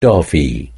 toffee